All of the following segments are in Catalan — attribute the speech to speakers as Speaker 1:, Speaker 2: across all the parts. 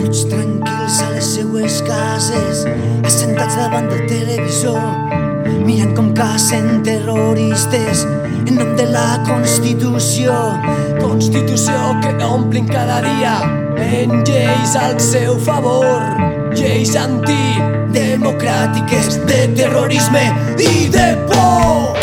Speaker 1: tots tranquils a les seues cases, assentats davant del televisor, mirant com cacen terroristes en nom de la Constitució.
Speaker 2: Constitució que omplin cada dia en lleis al seu favor, lleis antidemocràtiques de terrorisme i de por.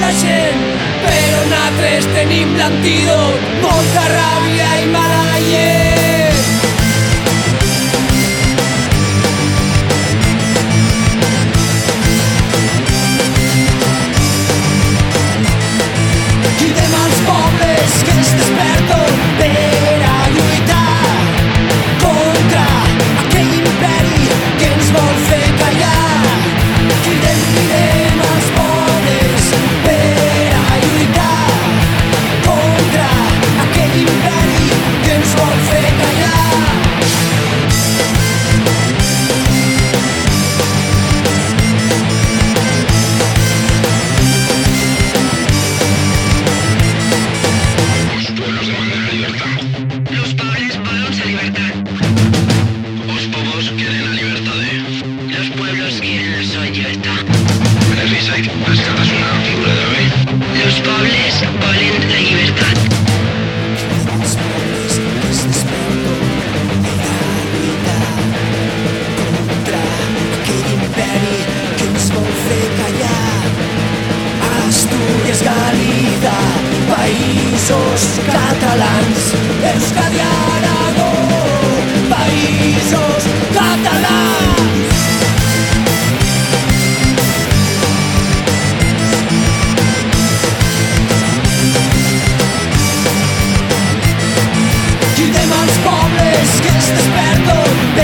Speaker 1: la
Speaker 2: gent però nosaltres tenim l'antídot molta ràbia i mala llet.
Speaker 3: salida, països catalans,
Speaker 4: Euskadi Aragó, països catalans. Quidem
Speaker 1: els pobles que es desperten. de